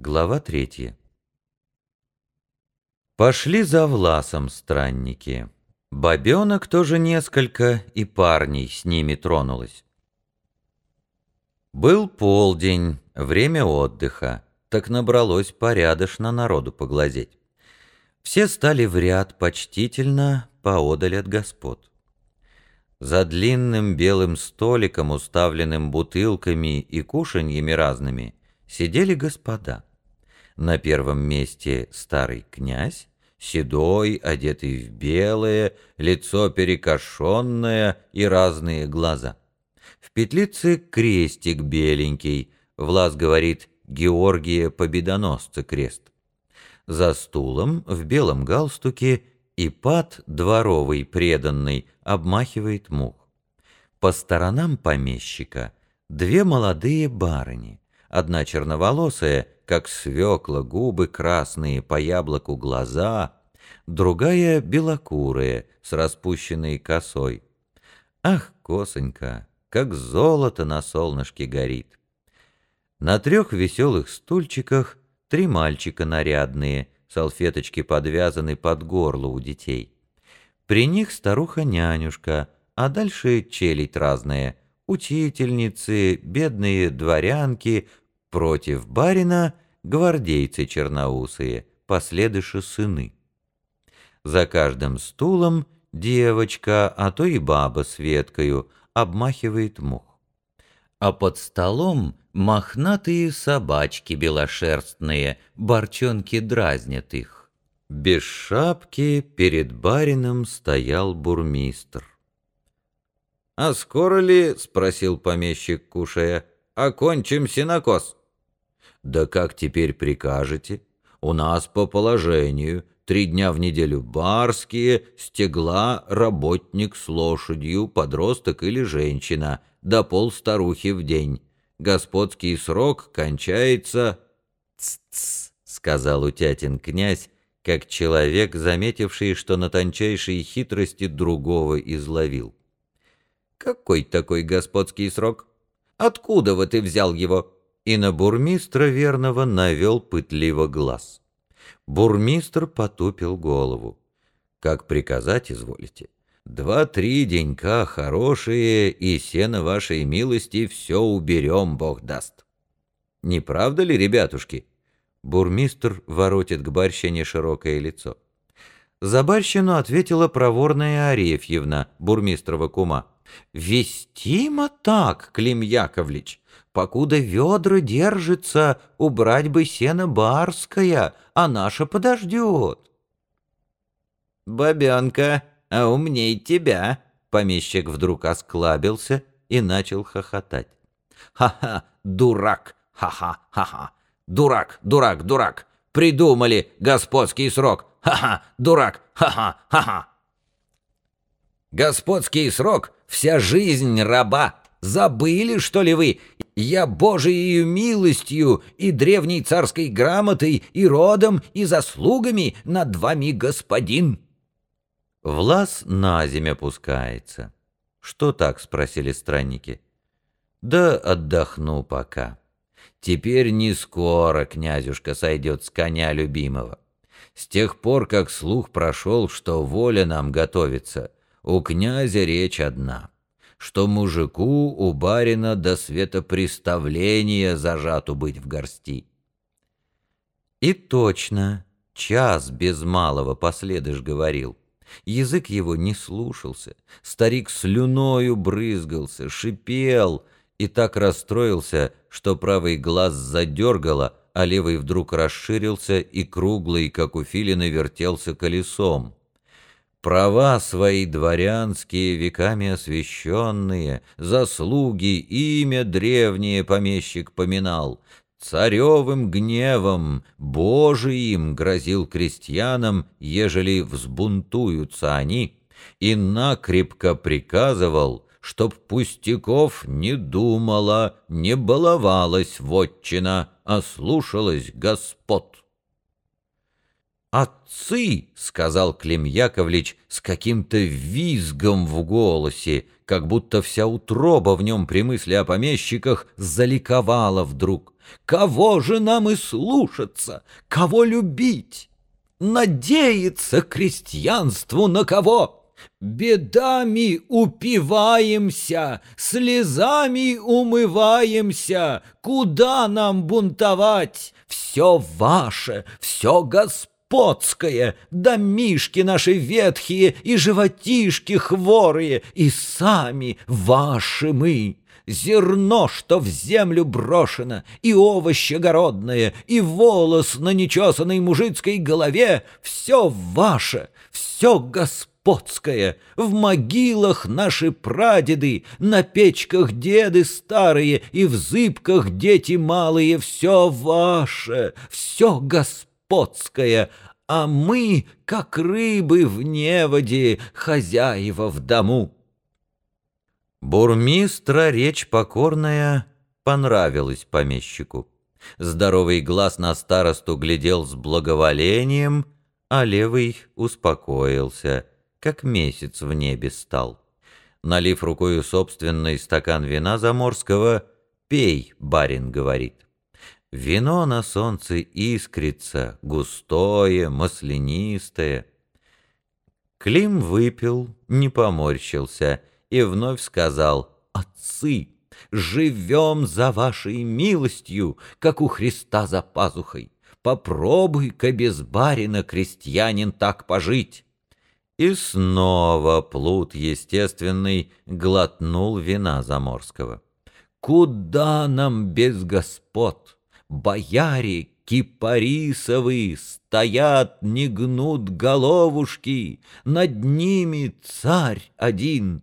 Глава третья. Пошли за Власом странники. Бобенок тоже несколько, и парней с ними тронулось. Был полдень, время отдыха, так набралось порядочно народу поглазеть. Все стали в ряд почтительно поодаль от господ. За длинным белым столиком, уставленным бутылками и кушаньями разными, сидели господа. На первом месте старый князь, седой, одетый в белое, лицо перекошенное и разные глаза. В петлице крестик беленький, Влас говорит «Георгия Победоносца крест». За стулом в белом галстуке и пад дворовый преданный обмахивает мух. По сторонам помещика две молодые барыни, одна черноволосая, как свекла, губы красные, по яблоку глаза, другая белокурая, с распущенной косой. Ах, косонька, как золото на солнышке горит. На трех веселых стульчиках три мальчика нарядные — салфеточки подвязаны под горло у детей. При них старуха-нянюшка, а дальше челядь разная, учительницы, бедные дворянки, против барина гвардейцы черноусые, последыши сыны. За каждым стулом девочка, а то и баба с веткою, обмахивает мух. А под столом Мохнатые собачки белошерстные, Борчонки дразнят их. Без шапки перед барином стоял бурмистр. «А скоро ли, — спросил помещик, кушая, — окончим синокос?» «Да как теперь прикажете? У нас по положению три дня в неделю барские, стегла работник с лошадью, подросток или женщина, да пол старухи в день» господский срок кончается...» «Ц-ц», — сказал Утятин князь, как человек, заметивший, что на тончайшие хитрости другого изловил. «Какой такой господский срок? Откуда вы ты взял его?» И на бурмистра верного навел пытливо глаз. Бурмистр потупил голову. «Как приказать, изволите?» Два-три денька хорошие, и сено вашей милости все уберем, Бог даст. Не правда ли, ребятушки? Бурмистр воротит к барщине широкое лицо. За барщину ответила проворная Арефьевна, бурмистрова кума. «Вестимо так, Клим Яковлевич, покуда ведра держится, убрать бы сено барское, а наша подождет». «Бабенка!» а умней тебя!» Помещик вдруг осклабился и начал хохотать. «Ха-ха, дурак! Ха-ха-ха-ха! Дурак, дурак, дурак! Придумали господский срок! Ха-ха, дурак! Ха-ха-ха-ха!» «Господский срок — вся жизнь раба! Забыли, что ли вы? Я Божией милостью и древней царской грамотой и родом и заслугами над вами господин!» Влас на земь опускается. «Что так?» — спросили странники. «Да отдохну пока. Теперь не скоро князюшка сойдет с коня любимого. С тех пор, как слух прошел, что воля нам готовится, у князя речь одна, что мужику у барина до светопреставления зажату быть в горсти». И точно, час без малого последыш говорил — Язык его не слушался, старик слюною брызгался, шипел и так расстроился, что правый глаз задергало, а левый вдруг расширился и круглый, как у филина, вертелся колесом. Права свои дворянские, веками освященные, заслуги, имя древнее помещик поминал, Царевым гневом, Божиим грозил крестьянам, ежели взбунтуются они, и накрепко приказывал, чтоб пустяков не думала, не баловалась вотчина, а слушалась господ. «Отцы!» — сказал Клим Яковлевич с каким-то визгом в голосе, как будто вся утроба в нем при мысли о помещиках заликовала вдруг. «Кого же нам и слушаться? Кого любить? Надеяться крестьянству на кого?» Бедами упиваемся, слезами умываемся, Куда нам бунтовать? Все ваше, все господское, Домишки наши ветхие и животишки хворые, И сами ваши мы. Зерно, что в землю брошено, и овощи огородное, и волос на нечесанной мужицкой голове — все ваше, все господское, в могилах наши прадеды, на печках деды старые и в зыбках дети малые, все ваше, все господское, а мы, как рыбы в неводе, хозяева в дому. Бурмистра речь покорная понравилась помещику. Здоровый глаз на старосту глядел с благоволением, а левый успокоился — как месяц в небе стал. Налив рукою собственный стакан вина заморского, «Пей», — барин говорит. Вино на солнце искрится, густое, маслянистое. Клим выпил, не поморщился и вновь сказал «Отцы, живем за вашей милостью, как у Христа за пазухой. Попробуй-ка без барина, крестьянин, так пожить». И снова плут естественный глотнул вина заморского. Куда нам без господ? Бояре кипарисовы стоят, не гнут головушки, над ними царь один.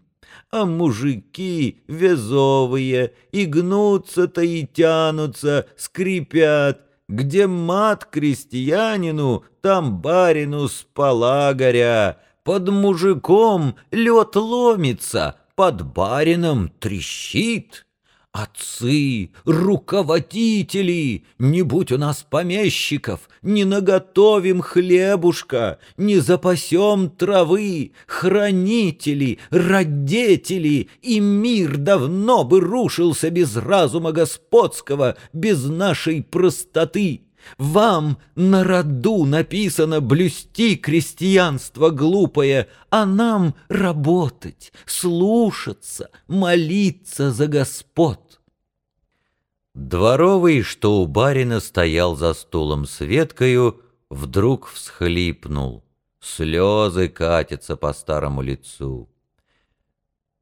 А мужики везовые и гнутся-то и тянутся, скрипят, где мат крестьянину, там барину спала горя, под мужиком лед ломится, под барином трещит. Отцы, руководители, не будь у нас помещиков, не наготовим хлебушка, не запасем травы, хранители, родители, и мир давно бы рушился без разума господского, без нашей простоты. Вам на роду написано блюсти крестьянство глупое, а нам работать, слушаться, молиться за господ. Дворовый, что у барина стоял за стулом с веткою, вдруг всхлипнул. Слезы катятся по старому лицу.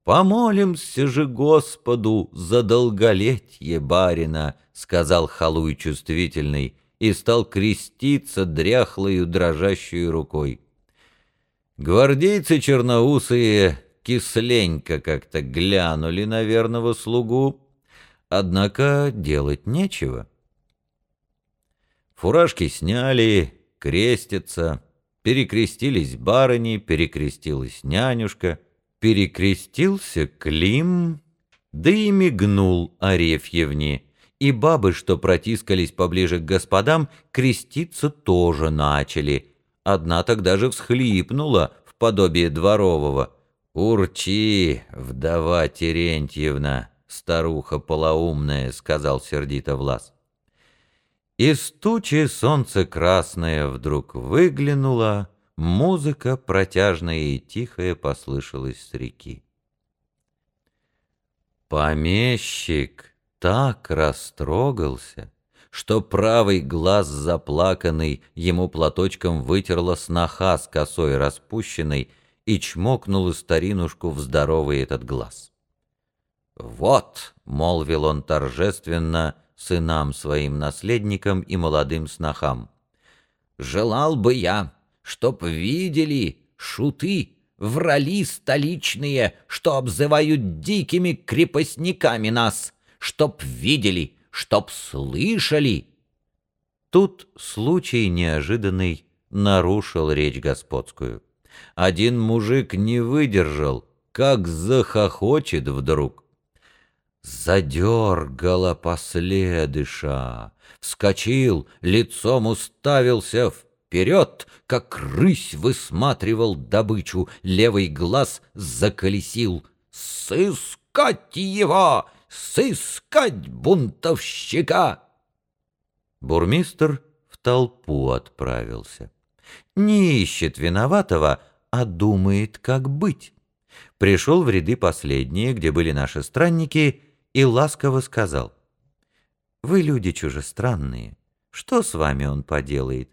«Помолимся же Господу за долголетие барина», — сказал халуй чувствительный, и стал креститься дряхлою дрожащей рукой. Гвардейцы черноусые кисленько как-то глянули на верного слугу, однако делать нечего. Фуражки сняли, крестятся, перекрестились барыни, перекрестилась нянюшка, перекрестился Клим, да и мигнул Арефьевне, и бабы, что протискались поближе к господам, креститься тоже начали. Одна тогда же всхлипнула в подобие дворового. «Урчи, вдова Терентьевна, старуха полоумная», — сказал сердито Влас. Из тучи солнце красное вдруг выглянуло, музыка протяжная и тихая послышалась с реки. «Помещик!» Так растрогался, что правый глаз заплаканный ему платочком вытерла сноха с косой распущенной и чмокнула старинушку в здоровый этот глаз. «Вот», — молвил он торжественно сынам своим наследникам и молодым снохам, «желал бы я, чтоб видели шуты, врали столичные, что обзывают дикими крепостниками нас, чтоб видели, чтоб слышали. Тут случай неожиданный нарушил речь господскую. Один мужик не выдержал, как захохочет вдруг. Задергала последыша, вскочил, лицом уставился вперед, как рысь высматривал добычу, левый глаз заколесил — Сыскать его! Сыскать бунтовщика!» Бурмистр в толпу отправился. Не ищет виноватого, а думает, как быть. Пришел в ряды последние, где были наши странники, и ласково сказал. «Вы люди чужестранные. Что с вами он поделает?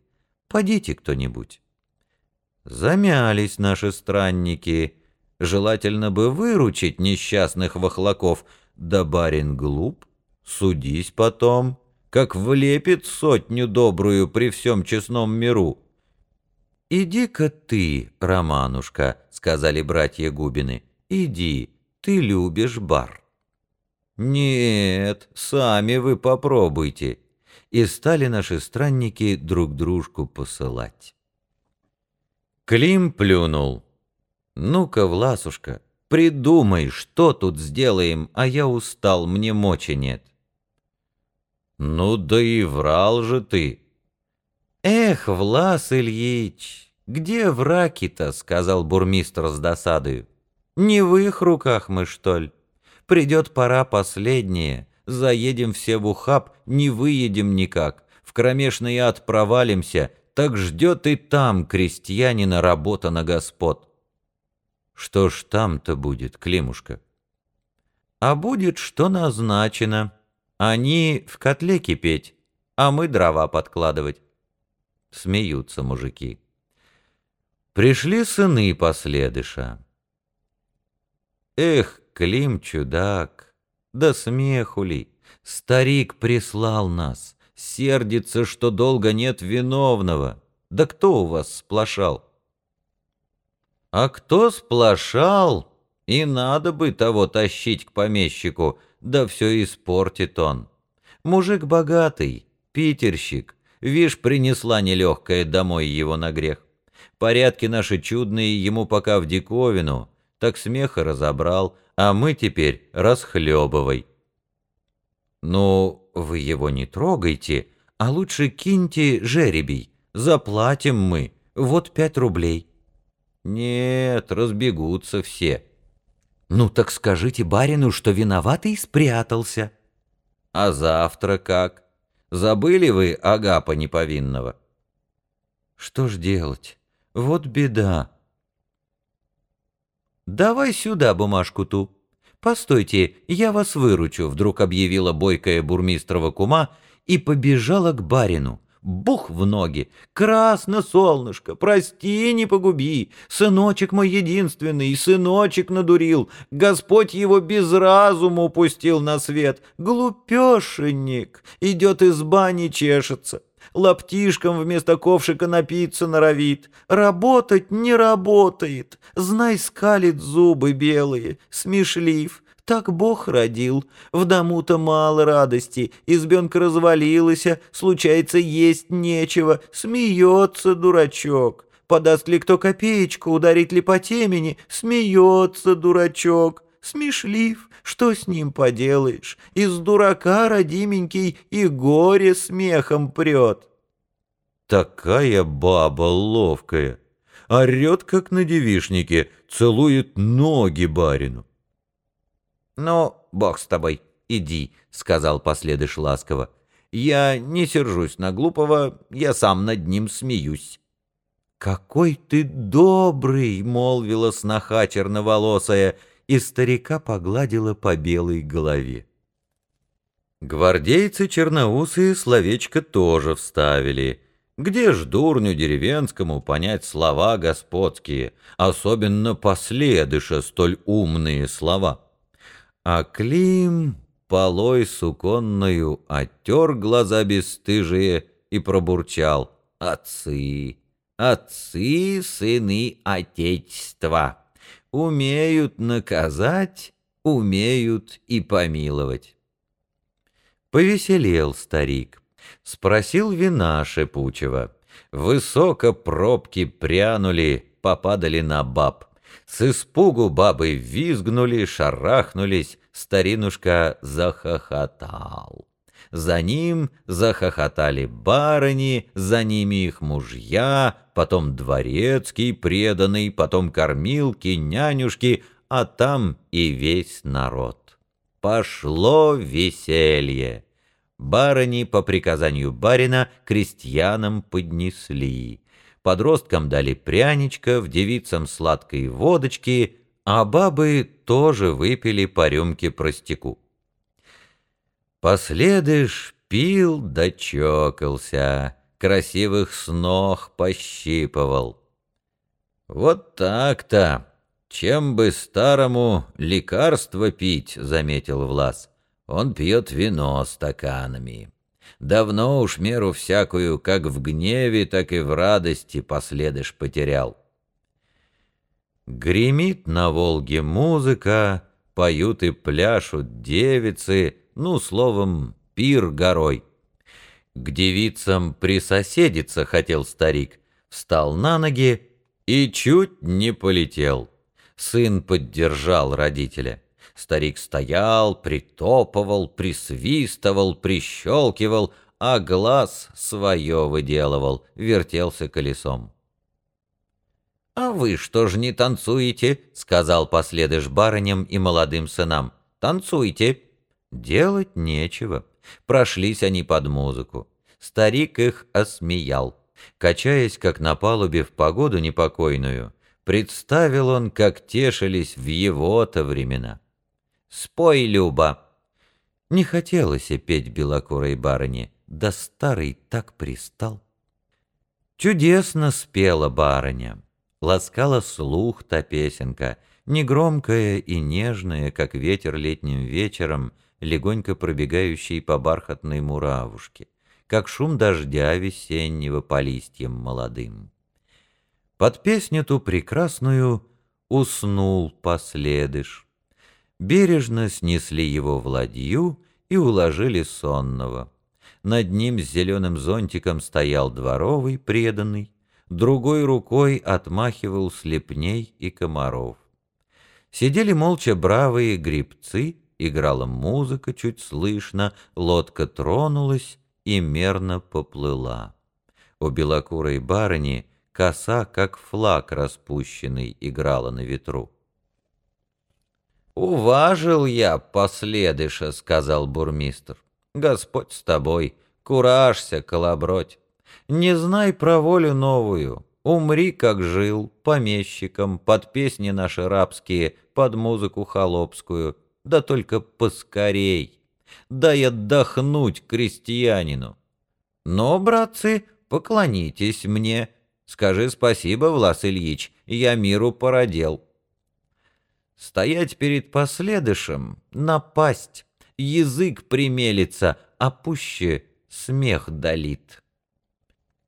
Подите кто-нибудь». Замялись наши странники. Желательно бы выручить несчастных вахлаков, да барин глуп, судись потом, как влепит сотню добрую при всем честном миру. «Иди-ка ты, Романушка», — сказали братья Губины, — «иди, ты любишь бар». «Нет, сами вы попробуйте». И стали наши странники друг дружку посылать. Клим плюнул. «Ну-ка, Власушка, придумай, что тут сделаем, а я устал, мне мочи нет». «Ну да и врал же ты». «Эх, Влас Ильич, где враки-то?» — сказал бурмистр с досадою. «Не в их руках мы, что ли? Придет пора последняя, заедем все в ухаб, не выедем никак, в кромешный ад провалимся, так ждет и там крестьянина работа на господ». «Что ж там-то будет, Климушка?» «А будет, что назначено». Они в котле кипеть, а мы дрова подкладывать. Смеются мужики. Пришли сыны последыша. Эх, Клим чудак, да смеху ли, старик прислал нас, сердится, что долго нет виновного. Да кто у вас сплошал? А кто сплошал, и надо бы того тащить к помещику — да все испортит он. Мужик богатый, питерщик, вишь, принесла нелегкая домой его на грех. Порядки наши чудные ему пока в диковину, так смеха разобрал, а мы теперь расхлебывай. Ну, вы его не трогайте, а лучше киньте жеребий, заплатим мы, вот пять рублей. Нет, разбегутся все. «Ну так скажите барину, что виноватый спрятался». «А завтра как? Забыли вы Агапа неповинного?» «Что ж делать? Вот беда». «Давай сюда бумажку ту. Постойте, я вас выручу», — вдруг объявила бойкая бурмистрова кума и побежала к барину бух в ноги. «Красно, солнышко, прости, не погуби! Сыночек мой единственный, сыночек надурил, Господь его без разума упустил на свет. Глупешенник, идет из бани чешется, лаптишком вместо ковшика напиться норовит, работать не работает, знай, скалит зубы белые, смешлив». Так Бог родил. В дому-то мало радости, избенка развалилась, случается есть нечего, смеется дурачок. Подаст ли кто копеечку, ударить ли по темени, смеется дурачок. Смешлив, что с ним поделаешь? Из дурака родименький и горе смехом прет. Такая баба ловкая, орет, как на девишнике, целует ноги барину. «Ну, бог с тобой, иди», — сказал последыш ласково. «Я не сержусь на глупого, я сам над ним смеюсь». «Какой ты добрый!» — молвила сноха черноволосая, и старика погладила по белой голове. Гвардейцы черноусые словечко тоже вставили. Где ж дурню деревенскому понять слова господские, особенно последыша столь умные слова? А Клим полой суконную оттер глаза бесстыжие и пробурчал «Отцы, отцы, сыны Отечества, умеют наказать, умеют и помиловать». Повеселел старик, спросил вина шепучего. Высоко пробки прянули, попадали на баб. С испугу бабы визгнули, шарахнулись, старинушка захохотал. За ним захохотали барыни, за ними их мужья, потом дворецкий преданный, потом кормилки, нянюшки, а там и весь народ. Пошло веселье. Барыни по приказанию барина крестьянам поднесли. Подросткам дали пряничков, девицам сладкой водочки, а бабы тоже выпили по рюмке простяку. Последыш пил да чокался, красивых снох пощипывал. «Вот так-то! Чем бы старому лекарство пить?» — заметил Влас. «Он пьет вино стаканами. Давно уж меру всякую, как в гневе, так и в радости последыш потерял». Гремит на Волге музыка, поют и пляшут девицы, ну, словом, пир горой. К девицам присоседиться хотел старик, встал на ноги и чуть не полетел. Сын поддержал родителя. Старик стоял, притопывал, присвистывал, прищелкивал, а глаз свое выделывал, вертелся колесом. «А вы что ж не танцуете?» — сказал последыш барыням и молодым сынам. «Танцуйте!» Делать нечего. Прошлись они под музыку. Старик их осмеял. Качаясь, как на палубе в погоду непокойную, представил он, как тешились в его-то времена. «Спой, Люба!» Не хотелось и петь белокурой барыне, да старый так пристал. Чудесно спела барыня, ласкала слух та песенка, негромкая и нежная, как ветер летним вечером, легонько пробегающий по бархатной муравушке, как шум дождя весеннего по листьям молодым. Под песню ту прекрасную уснул последыш. Бережно снесли его в ладью и уложили сонного. Над ним с зеленым зонтиком стоял дворовый преданный, другой рукой отмахивал слепней и комаров. Сидели молча бравые грибцы играла музыка чуть слышно, лодка тронулась и мерно поплыла. У белокурой барыни коса, как флаг распущенный, играла на ветру. «Уважил я последыша», — сказал бурмистр. «Господь с тобой, куражься, колобродь. Не знай про волю новую, умри, как жил, помещиком, под песни наши рабские, под музыку холопскую, да только поскорей. Дай отдохнуть крестьянину. Но, братцы, поклонитесь мне. Скажи спасибо, Влас Ильич, я миру породел. Стоять перед последышем, напасть, язык примелится, а пуще смех долит.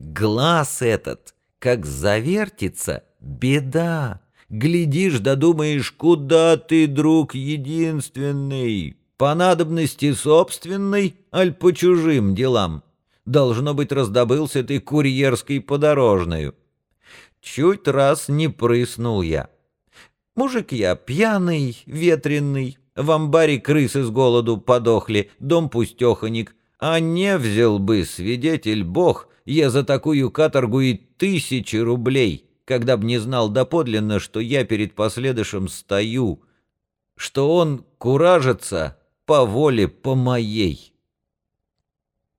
Глаз этот, как завертится, беда. Глядишь, да думаешь, куда ты, друг единственный? По надобности собственной, аль по чужим делам? Должно быть, раздобылся ты курьерской подорожную. Чуть раз не прыснул я. Мужик я пьяный, ветреный, в амбаре крысы с голоду подохли, дом пустеханик, а не взял бы, свидетель бог, я за такую каторгу и тысячи рублей» когда б не знал доподлинно, что я перед последующим стою, что он куражится по воле по моей.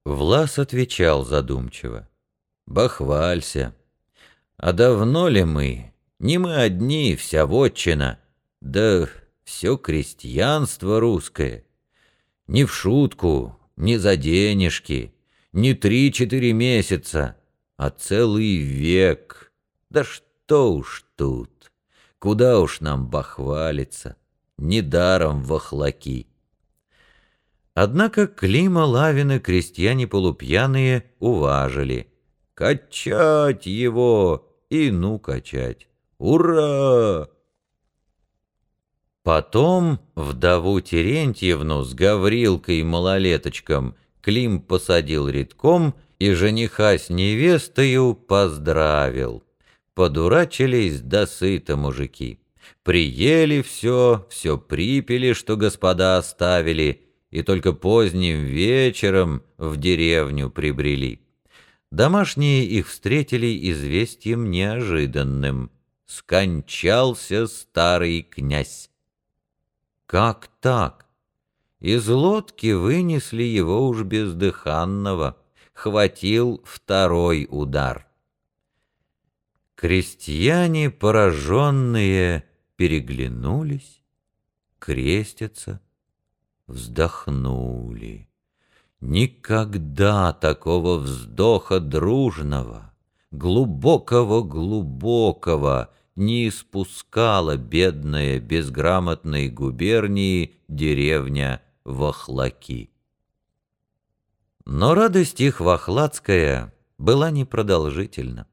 Влас отвечал задумчиво. «Бахвалься. А давно ли мы? Не мы одни, вся вотчина. Да все крестьянство русское. Не в шутку, не за денежки, не три-четыре месяца, а целый век». Да что уж тут, куда уж нам бахвалиться, недаром вахлаки. Однако Клима Лавины крестьяне полупьяные уважили. Качать его и ну качать. Ура! Потом вдову Терентьевну с Гаврилкой и малолеточком Клим посадил редком и жениха с невестою поздравил. Подурачились до сыта мужики. Приели все, все припили, что господа оставили, и только поздним вечером в деревню прибрели. Домашние их встретили известием неожиданным. Скончался старый князь. Как так? Из лодки вынесли его уж бездыханного, хватил второй удар. Крестьяне, пораженные, переглянулись, крестятся, вздохнули. Никогда такого вздоха дружного, глубокого-глубокого не испускала бедная безграмотной губернии деревня Вахлаки. Но радость их вахладская была непродолжительна.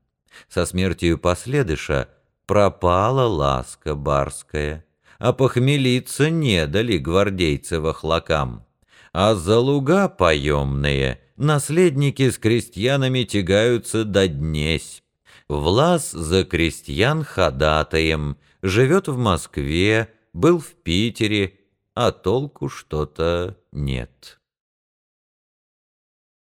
Со смертью последыша пропала ласка барская, а похмелиться не дали гвардейцы вахлакам. А за луга поемные наследники с крестьянами тягаются до днесь. Влас за крестьян ходатаем, живет в Москве, был в Питере, а толку что-то нет.